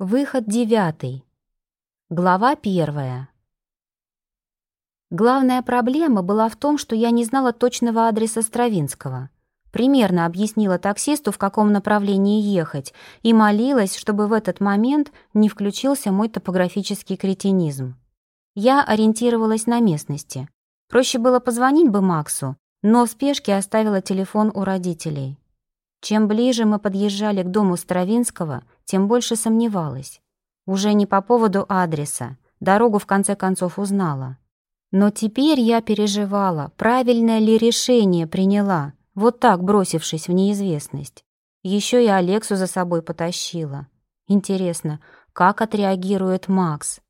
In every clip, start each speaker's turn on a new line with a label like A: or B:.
A: Выход девятый. Глава первая. Главная проблема была в том, что я не знала точного адреса Стравинского. Примерно объяснила таксисту, в каком направлении ехать, и молилась, чтобы в этот момент не включился мой топографический кретинизм. Я ориентировалась на местности. Проще было позвонить бы Максу, но в спешке оставила телефон у родителей. Чем ближе мы подъезжали к дому Стравинского, тем больше сомневалась. Уже не по поводу адреса, дорогу в конце концов узнала. Но теперь я переживала, правильное ли решение приняла, вот так бросившись в неизвестность. Еще и Алексу за собой потащила. Интересно, как отреагирует Макс?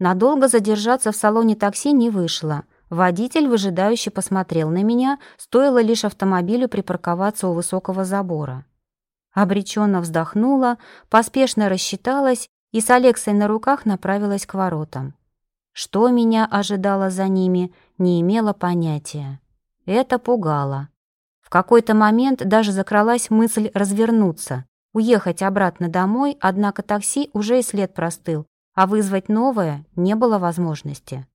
A: Надолго задержаться в салоне такси не вышло — Водитель выжидающе посмотрел на меня, стоило лишь автомобилю припарковаться у высокого забора. Обреченно вздохнула, поспешно рассчиталась и с Алексой на руках направилась к воротам. Что меня ожидало за ними, не имела понятия. Это пугало. В какой-то момент даже закралась мысль развернуться, уехать обратно домой, однако такси уже и след простыл, а вызвать новое не было возможности.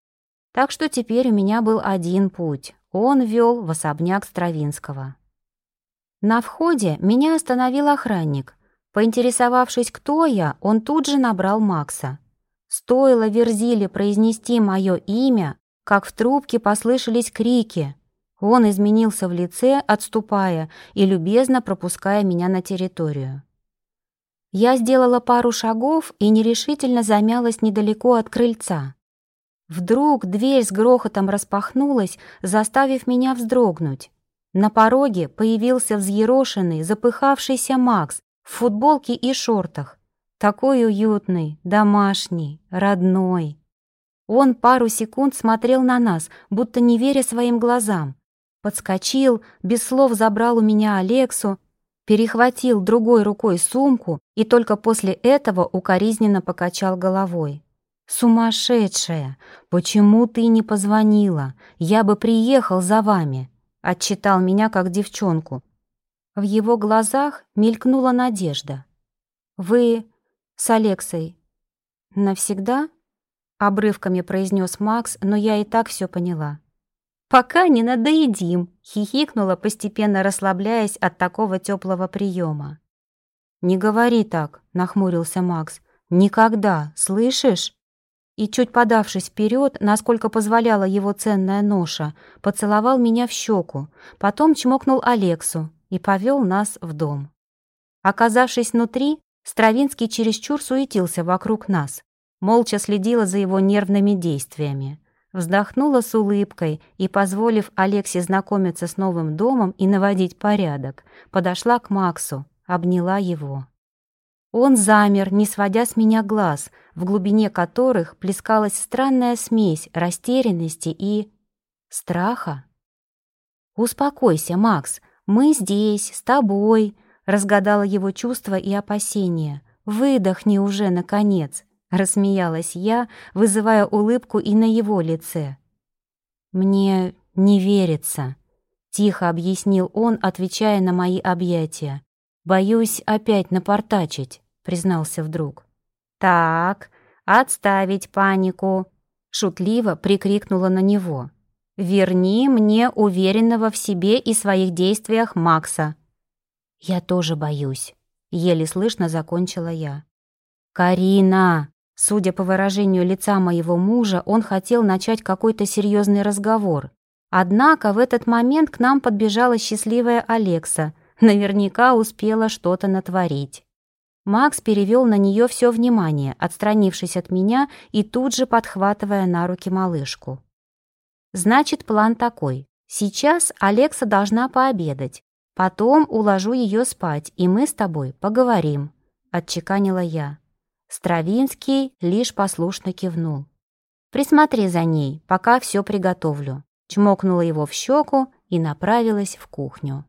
A: Так что теперь у меня был один путь. Он вел в особняк Стравинского. На входе меня остановил охранник. Поинтересовавшись, кто я, он тут же набрал Макса. Стоило Верзиле произнести мое имя, как в трубке послышались крики. Он изменился в лице, отступая и любезно пропуская меня на территорию. Я сделала пару шагов и нерешительно замялась недалеко от крыльца. Вдруг дверь с грохотом распахнулась, заставив меня вздрогнуть. На пороге появился взъерошенный, запыхавшийся Макс в футболке и шортах. Такой уютный, домашний, родной. Он пару секунд смотрел на нас, будто не веря своим глазам. Подскочил, без слов забрал у меня Алексу, перехватил другой рукой сумку и только после этого укоризненно покачал головой. «Сумасшедшая! Почему ты не позвонила? Я бы приехал за вами!» Отчитал меня как девчонку. В его глазах мелькнула надежда. «Вы с Алексой навсегда?» Обрывками произнес Макс, но я и так все поняла. «Пока не надоедим», — хихикнула, постепенно расслабляясь от такого теплого приема. «Не говори так», — нахмурился Макс. «Никогда, слышишь?» И, чуть подавшись вперед, насколько позволяла его ценная ноша, поцеловал меня в щеку, потом чмокнул Алексу и повел нас в дом. Оказавшись внутри, Стравинский чересчур суетился вокруг нас, молча следила за его нервными действиями. Вздохнула с улыбкой и, позволив Алексе знакомиться с новым домом и наводить порядок, подошла к Максу, обняла его. Он замер, не сводя с меня глаз, в глубине которых плескалась странная смесь растерянности и... страха. «Успокойся, Макс, мы здесь, с тобой», — разгадала его чувства и опасения. «Выдохни уже, наконец», — рассмеялась я, вызывая улыбку и на его лице. «Мне не верится», — тихо объяснил он, отвечая на мои объятия. «Боюсь опять напортачить», — признался вдруг. «Так, отставить панику!» — шутливо прикрикнула на него. «Верни мне уверенного в себе и своих действиях Макса». «Я тоже боюсь», — еле слышно закончила я. «Карина!» Судя по выражению лица моего мужа, он хотел начать какой-то серьезный разговор. Однако в этот момент к нам подбежала счастливая Алекса — Наверняка успела что-то натворить. Макс перевел на нее все внимание, отстранившись от меня и тут же подхватывая на руки малышку. «Значит, план такой. Сейчас Алекса должна пообедать. Потом уложу ее спать, и мы с тобой поговорим», — отчеканила я. Стравинский лишь послушно кивнул. «Присмотри за ней, пока все приготовлю», чмокнула его в щеку и направилась в кухню.